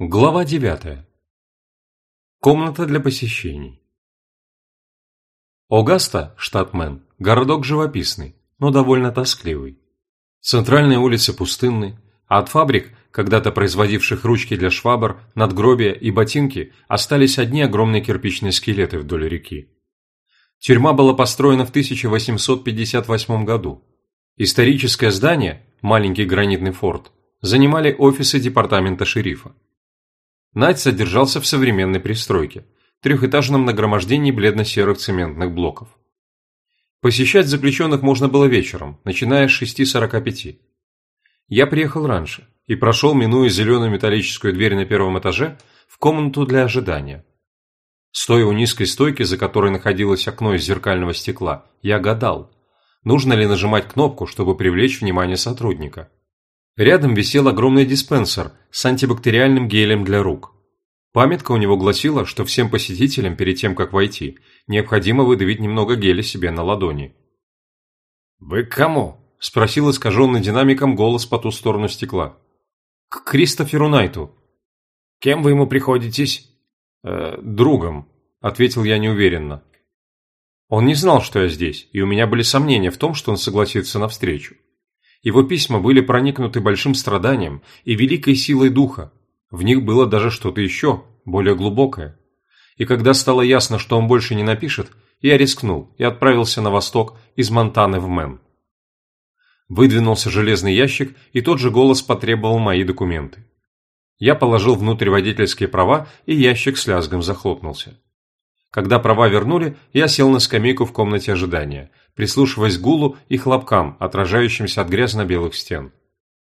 Глава 9. Комната для посещений. Огаста, штат Мэн, городок живописный, но довольно тоскливый. Центральные улицы пустынны, а от фабрик, когда-то производивших ручки для швабр, надгробия и ботинки, остались одни огромные кирпичные скелеты вдоль реки. Тюрьма была построена в 1858 году. Историческое здание, маленький гранитный форт, занимали офисы департамента шерифа. Найт содержался в современной пристройке, трехэтажном нагромождении бледно-серых цементных блоков. Посещать заключенных можно было вечером, начиная с 6.45. Я приехал раньше и прошел, минуя зеленую металлическую дверь на первом этаже, в комнату для ожидания. Стоя у низкой стойки, за которой находилось окно из зеркального стекла, я гадал, нужно ли нажимать кнопку, чтобы привлечь внимание сотрудника. Рядом висел огромный диспенсер с антибактериальным гелем для рук. Памятка у него гласила, что всем посетителям перед тем, как войти, необходимо выдавить немного геля себе на ладони. «Вы к кому?» – спросил искаженный динамиком голос по ту сторону стекла. «К Кристоферу Найту». «Кем вы ему приходитесь?» «Э, «Другом», – ответил я неуверенно. Он не знал, что я здесь, и у меня были сомнения в том, что он согласится на встречу. Его письма были проникнуты большим страданием и великой силой духа. В них было даже что-то еще, более глубокое. И когда стало ясно, что он больше не напишет, я рискнул и отправился на восток из Монтаны в Мэн. Выдвинулся железный ящик, и тот же голос потребовал мои документы. Я положил внутрь водительские права, и ящик с лязгом захлопнулся. Когда права вернули, я сел на скамейку в комнате ожидания, прислушиваясь к гулу и хлопкам, отражающимся от грязно-белых стен.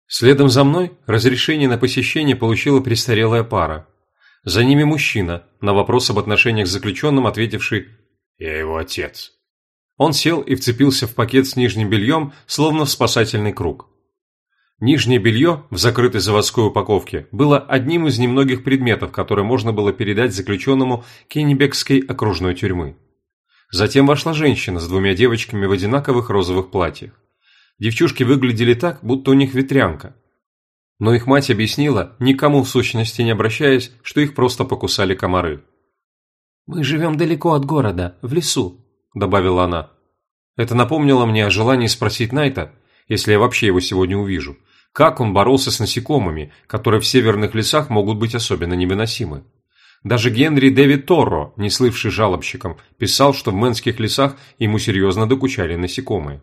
Следом за мной разрешение на посещение получила престарелая пара. За ними мужчина, на вопрос об отношениях с заключенным ответивший «Я его отец». Он сел и вцепился в пакет с нижним бельем, словно в спасательный круг. Нижнее белье в закрытой заводской упаковке было одним из немногих предметов, которые можно было передать заключенному Кеннебекской окружной тюрьмы. Затем вошла женщина с двумя девочками в одинаковых розовых платьях. Девчушки выглядели так, будто у них ветрянка. Но их мать объяснила, никому в сущности не обращаясь, что их просто покусали комары. «Мы живем далеко от города, в лесу», – добавила она. Это напомнило мне о желании спросить Найта, если я вообще его сегодня увижу, как он боролся с насекомыми, которые в северных лесах могут быть особенно невыносимы. Даже Генри Дэвид Торро, не слывший жалобщиком, писал, что в мэнских лесах ему серьезно докучали насекомые.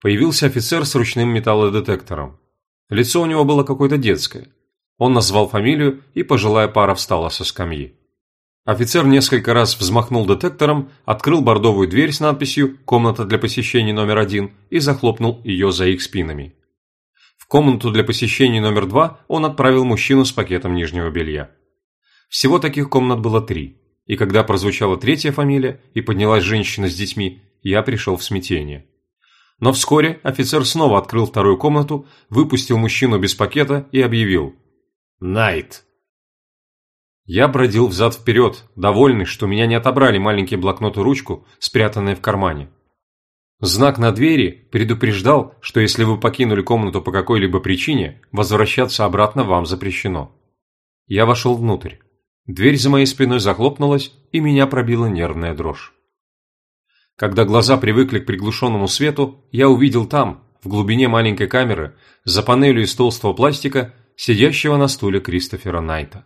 Появился офицер с ручным металлодетектором. Лицо у него было какое-то детское. Он назвал фамилию, и пожилая пара встала со скамьи. Офицер несколько раз взмахнул детектором, открыл бордовую дверь с надписью «Комната для посещений номер один» и захлопнул ее за их спинами. В комнату для посещений номер два он отправил мужчину с пакетом нижнего белья. Всего таких комнат было три, и когда прозвучала третья фамилия и поднялась женщина с детьми, я пришел в смятение. Но вскоре офицер снова открыл вторую комнату, выпустил мужчину без пакета и объявил «Найт». Я бродил взад-вперед, довольный, что меня не отобрали маленький блокнот и ручку, спрятанные в кармане. Знак на двери предупреждал, что если вы покинули комнату по какой-либо причине, возвращаться обратно вам запрещено. Я вошел внутрь. Дверь за моей спиной захлопнулась, и меня пробила нервная дрожь. Когда глаза привыкли к приглушенному свету, я увидел там, в глубине маленькой камеры, за панелью из толстого пластика, сидящего на стуле Кристофера Найта.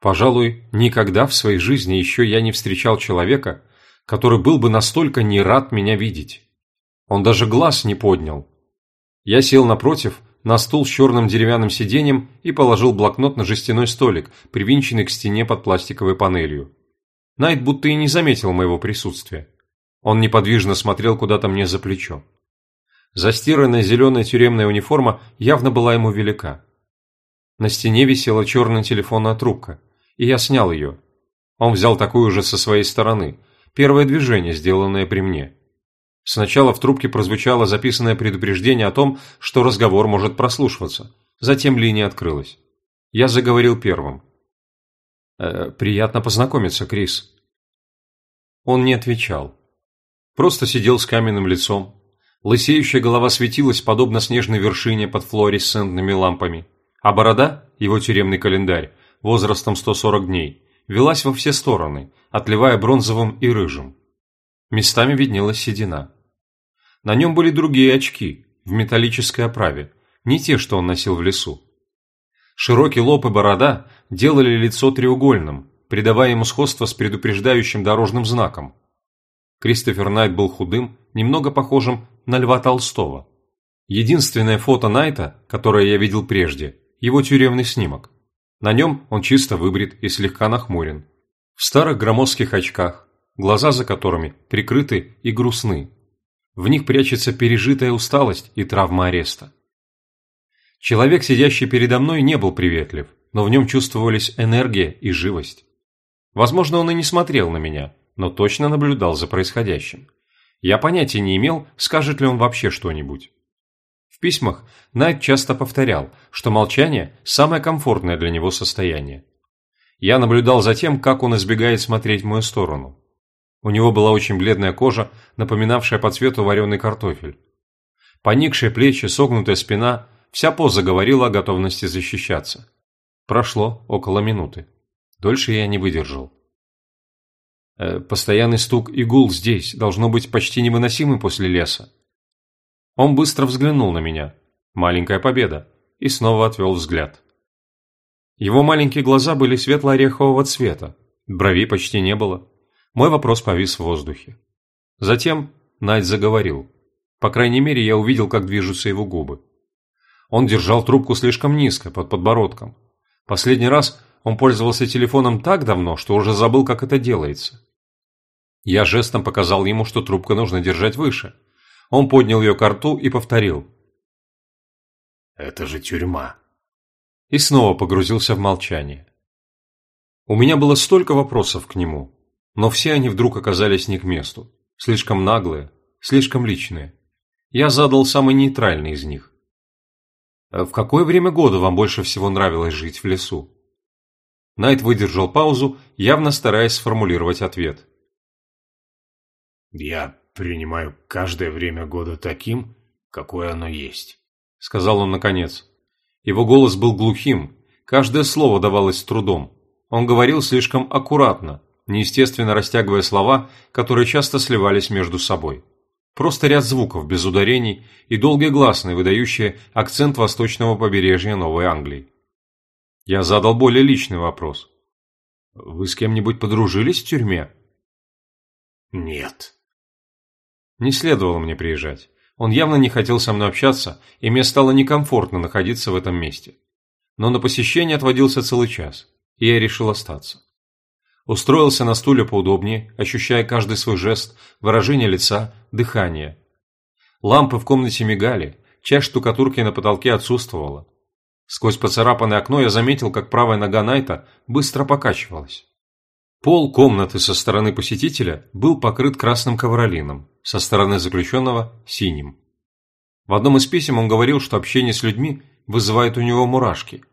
Пожалуй, никогда в своей жизни еще я не встречал человека, который был бы настолько не рад меня видеть. Он даже глаз не поднял. Я сел напротив, на стул с черным деревянным сиденьем и положил блокнот на жестяной столик, привинченный к стене под пластиковой панелью. Найт будто и не заметил моего присутствия. Он неподвижно смотрел куда-то мне за плечо. Застиранная зеленая тюремная униформа явно была ему велика. На стене висела черная телефонная трубка – и я снял ее. Он взял такую же со своей стороны. Первое движение, сделанное при мне. Сначала в трубке прозвучало записанное предупреждение о том, что разговор может прослушиваться. Затем линия открылась. Я заговорил первым. «Э, «Приятно познакомиться, Крис». Он не отвечал. Просто сидел с каменным лицом. Лысеющая голова светилась, подобно снежной вершине под флуоресцентными лампами А борода, его тюремный календарь, возрастом 140 дней, велась во все стороны, отливая бронзовым и рыжим. Местами виднелась седина. На нем были другие очки, в металлической оправе, не те, что он носил в лесу. Широкий лоб и борода делали лицо треугольным, придавая ему сходство с предупреждающим дорожным знаком. Кристофер Найт был худым, немного похожим на Льва Толстого. Единственное фото Найта, которое я видел прежде, его тюремный снимок. На нем он чисто выбрит и слегка нахмурен. В старых громоздких очках, глаза за которыми прикрыты и грустны. В них прячется пережитая усталость и травма ареста. Человек, сидящий передо мной, не был приветлив, но в нем чувствовались энергия и живость. Возможно, он и не смотрел на меня, но точно наблюдал за происходящим. Я понятия не имел, скажет ли он вообще что-нибудь письмах Найт часто повторял, что молчание – самое комфортное для него состояние. Я наблюдал за тем, как он избегает смотреть в мою сторону. У него была очень бледная кожа, напоминавшая по цвету вареный картофель. Поникшие плечи, согнутая спина – вся поза говорила о готовности защищаться. Прошло около минуты. Дольше я не выдержал. Э, постоянный стук и гул здесь должно быть почти невыносимый после леса. Он быстро взглянул на меня. Маленькая победа. И снова отвел взгляд. Его маленькие глаза были светло-орехового цвета. Брови почти не было. Мой вопрос повис в воздухе. Затем Найт заговорил. По крайней мере, я увидел, как движутся его губы. Он держал трубку слишком низко, под подбородком. Последний раз он пользовался телефоном так давно, что уже забыл, как это делается. Я жестом показал ему, что трубку нужно держать выше – он поднял ее к рту и повторил. «Это же тюрьма». И снова погрузился в молчание. У меня было столько вопросов к нему, но все они вдруг оказались не к месту. Слишком наглые, слишком личные. Я задал самый нейтральный из них. «В какое время года вам больше всего нравилось жить в лесу?» Найт выдержал паузу, явно стараясь сформулировать ответ. «Я принимаю каждое время года таким, какое оно есть», — сказал он наконец. Его голос был глухим, каждое слово давалось с трудом. Он говорил слишком аккуратно, неестественно растягивая слова, которые часто сливались между собой. Просто ряд звуков без ударений и долгие гласные, выдающие акцент восточного побережья Новой Англии. Я задал более личный вопрос. «Вы с кем-нибудь подружились в тюрьме?» «Нет», не следовало мне приезжать. Он явно не хотел со мной общаться, и мне стало некомфортно находиться в этом месте. Но на посещение отводился целый час, и я решил остаться. Устроился на стуле поудобнее, ощущая каждый свой жест, выражение лица, дыхание. Лампы в комнате мигали, часть штукатурки на потолке отсутствовала. Сквозь поцарапанное окно я заметил, как правая нога Найта быстро покачивалась. Пол комнаты со стороны посетителя был покрыт красным ковролином, со стороны заключенного – синим. В одном из писем он говорил, что общение с людьми вызывает у него мурашки.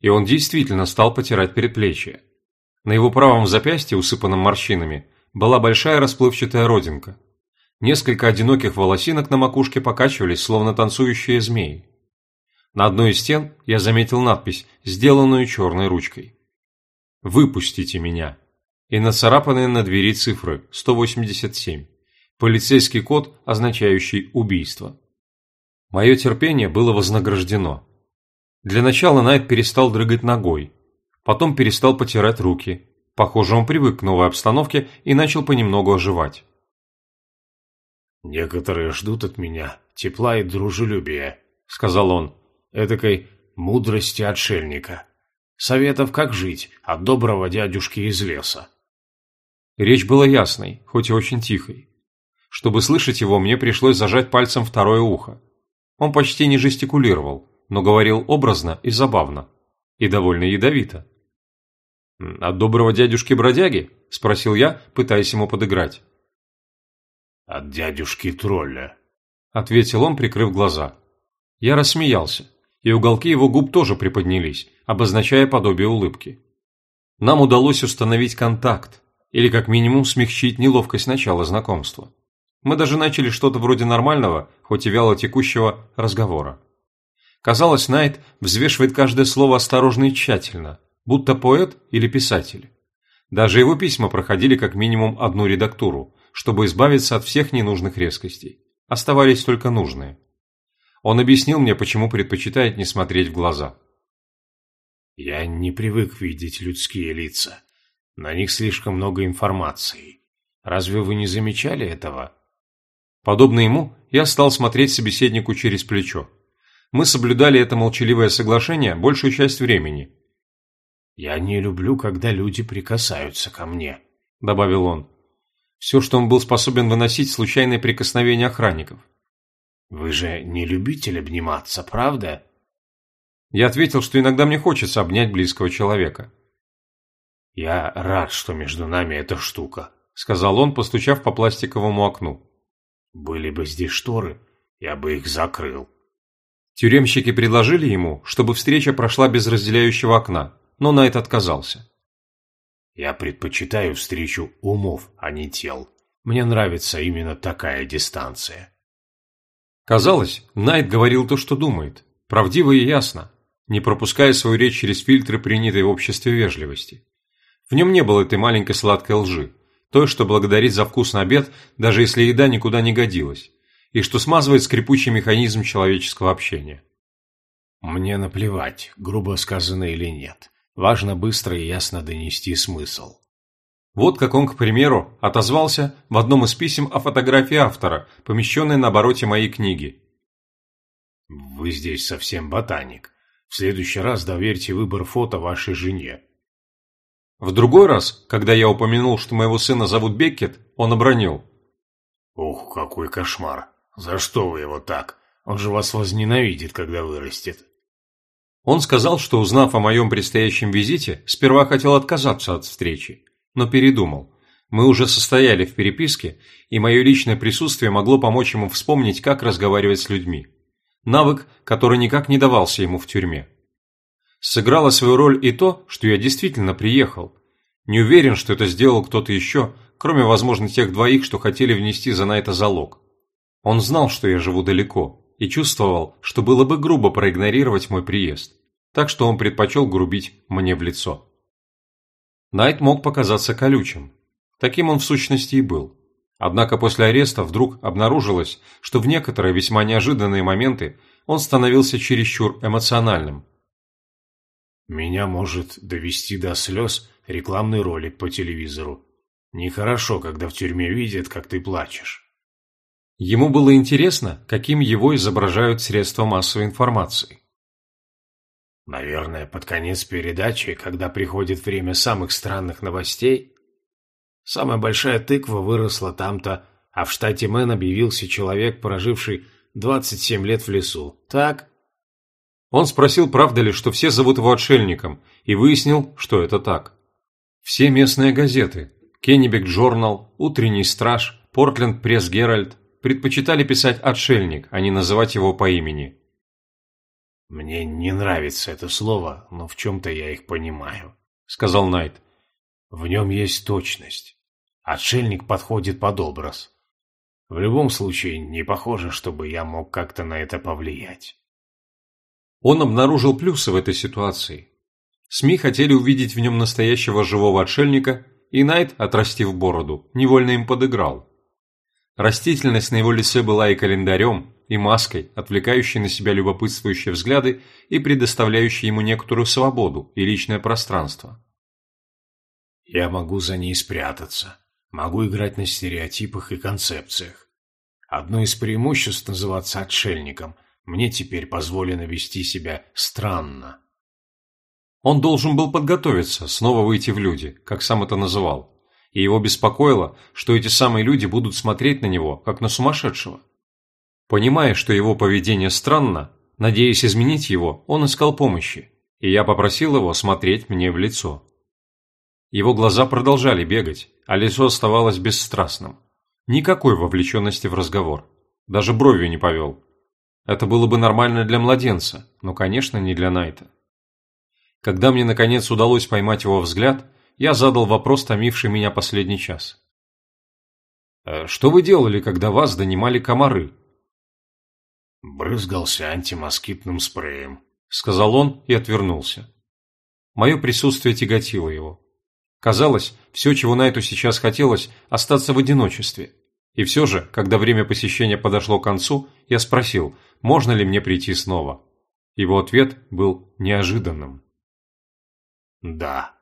И он действительно стал потирать предплечье. На его правом запястье, усыпанном морщинами, была большая расплывчатая родинка. Несколько одиноких волосинок на макушке покачивались, словно танцующие змеи. На одной из стен я заметил надпись, сделанную черной ручкой. «Выпустите меня!» и нацарапанные на двери цифры 187. Полицейский код, означающий убийство. Мое терпение было вознаграждено. Для начала Найт перестал дрыгать ногой, потом перестал потирать руки. Похоже, он привык к новой обстановке и начал понемногу оживать. «Некоторые ждут от меня тепла и дружелюбия», — сказал он, — «этакой мудрости отшельника. Советов, как жить от доброго дядюшки из леса». Речь была ясной, хоть и очень тихой. Чтобы слышать его, мне пришлось зажать пальцем второе ухо. Он почти не жестикулировал, но говорил образно и забавно. И довольно ядовито. «От доброго дядюшки-бродяги?» – спросил я, пытаясь ему подыграть. «От дядюшки-тролля», – ответил он, прикрыв глаза. Я рассмеялся, и уголки его губ тоже приподнялись, обозначая подобие улыбки. Нам удалось установить контакт, или как минимум смягчить неловкость начала знакомства. Мы даже начали что-то вроде нормального, хоть и вяло текущего, разговора. Казалось, Найт взвешивает каждое слово осторожно и тщательно, будто поэт или писатель. Даже его письма проходили как минимум одну редактуру, чтобы избавиться от всех ненужных резкостей. Оставались только нужные. Он объяснил мне, почему предпочитает не смотреть в глаза. «Я не привык видеть людские лица. На них слишком много информации. Разве вы не замечали этого?» Подобно ему, я стал смотреть собеседнику через плечо. Мы соблюдали это молчаливое соглашение большую часть времени. «Я не люблю, когда люди прикасаются ко мне», — добавил он. Все, что он был способен выносить, случайные прикосновения охранников. «Вы же не любитель обниматься, правда?» Я ответил, что иногда мне хочется обнять близкого человека. «Я рад, что между нами эта штука», — сказал он, постучав по пластиковому окну. «Были бы здесь шторы, я бы их закрыл». Тюремщики предложили ему, чтобы встреча прошла без разделяющего окна, но Найт отказался. «Я предпочитаю встречу умов, а не тел. Мне нравится именно такая дистанция». Казалось, Найт говорил то, что думает, правдиво и ясно, не пропуская свою речь через фильтры, принятой в обществе вежливости. В нем не было этой маленькой сладкой лжи, той, что благодарит за вкусный обед, даже если еда никуда не годилась, и что смазывает скрипучий механизм человеческого общения. Мне наплевать, грубо сказано или нет. Важно быстро и ясно донести смысл. Вот как он, к примеру, отозвался в одном из писем о фотографии автора, помещенной на обороте моей книги. «Вы здесь совсем ботаник. В следующий раз доверьте выбор фото вашей жене». В другой раз, когда я упомянул, что моего сына зовут Беккет, он обронил. «Ух, какой кошмар! За что вы его так? Он же вас возненавидит, когда вырастет». Он сказал, что, узнав о моем предстоящем визите, сперва хотел отказаться от встречи, но передумал. Мы уже состояли в переписке, и мое личное присутствие могло помочь ему вспомнить, как разговаривать с людьми. Навык, который никак не давался ему в тюрьме. Сыграло свою роль и то, что я действительно приехал. Не уверен, что это сделал кто-то еще, кроме, возможно, тех двоих, что хотели внести за Найта залог. Он знал, что я живу далеко, и чувствовал, что было бы грубо проигнорировать мой приезд, так что он предпочел грубить мне в лицо. Найт мог показаться колючим. Таким он в сущности и был. Однако после ареста вдруг обнаружилось, что в некоторые весьма неожиданные моменты он становился чересчур эмоциональным. «Меня может довести до слез рекламный ролик по телевизору. Нехорошо, когда в тюрьме видят, как ты плачешь». Ему было интересно, каким его изображают средства массовой информации. Наверное, под конец передачи, когда приходит время самых странных новостей, самая большая тыква выросла там-то, а в штате Мэн объявился человек, проживший 27 лет в лесу. Так? Он спросил, правда ли, что все зовут его отшельником, и выяснил, что это так. Все местные газеты – Кеннебек Джорнал, Утренний Страж, Портленд Пресс Геральт, предпочитали писать «отшельник», а не называть его по имени. «Мне не нравится это слово, но в чем-то я их понимаю», — сказал Найт. «В нем есть точность. Отшельник подходит под образ. В любом случае, не похоже, чтобы я мог как-то на это повлиять». Он обнаружил плюсы в этой ситуации. СМИ хотели увидеть в нем настоящего живого отшельника, и Найт, отрастив бороду, невольно им подыграл. Растительность на его лице была и календарем, и маской, отвлекающей на себя любопытствующие взгляды и предоставляющей ему некоторую свободу и личное пространство. «Я могу за ней спрятаться, могу играть на стереотипах и концепциях. Одно из преимуществ называться отшельником мне теперь позволено вести себя странно». Он должен был подготовиться, снова выйти в люди, как сам это называл и его беспокоило, что эти самые люди будут смотреть на него, как на сумасшедшего. Понимая, что его поведение странно, надеясь изменить его, он искал помощи, и я попросил его смотреть мне в лицо. Его глаза продолжали бегать, а лицо оставалось бесстрастным. Никакой вовлеченности в разговор. Даже бровью не повел. Это было бы нормально для младенца, но, конечно, не для Найта. Когда мне, наконец, удалось поймать его взгляд – я задал вопрос, томивший меня последний час. «Э, «Что вы делали, когда вас донимали комары?» Брызгался антимоскитным спреем, сказал он и отвернулся. Мое присутствие тяготило его. Казалось, все, чего Найту сейчас хотелось, остаться в одиночестве. И все же, когда время посещения подошло к концу, я спросил, можно ли мне прийти снова. Его ответ был неожиданным. «Да».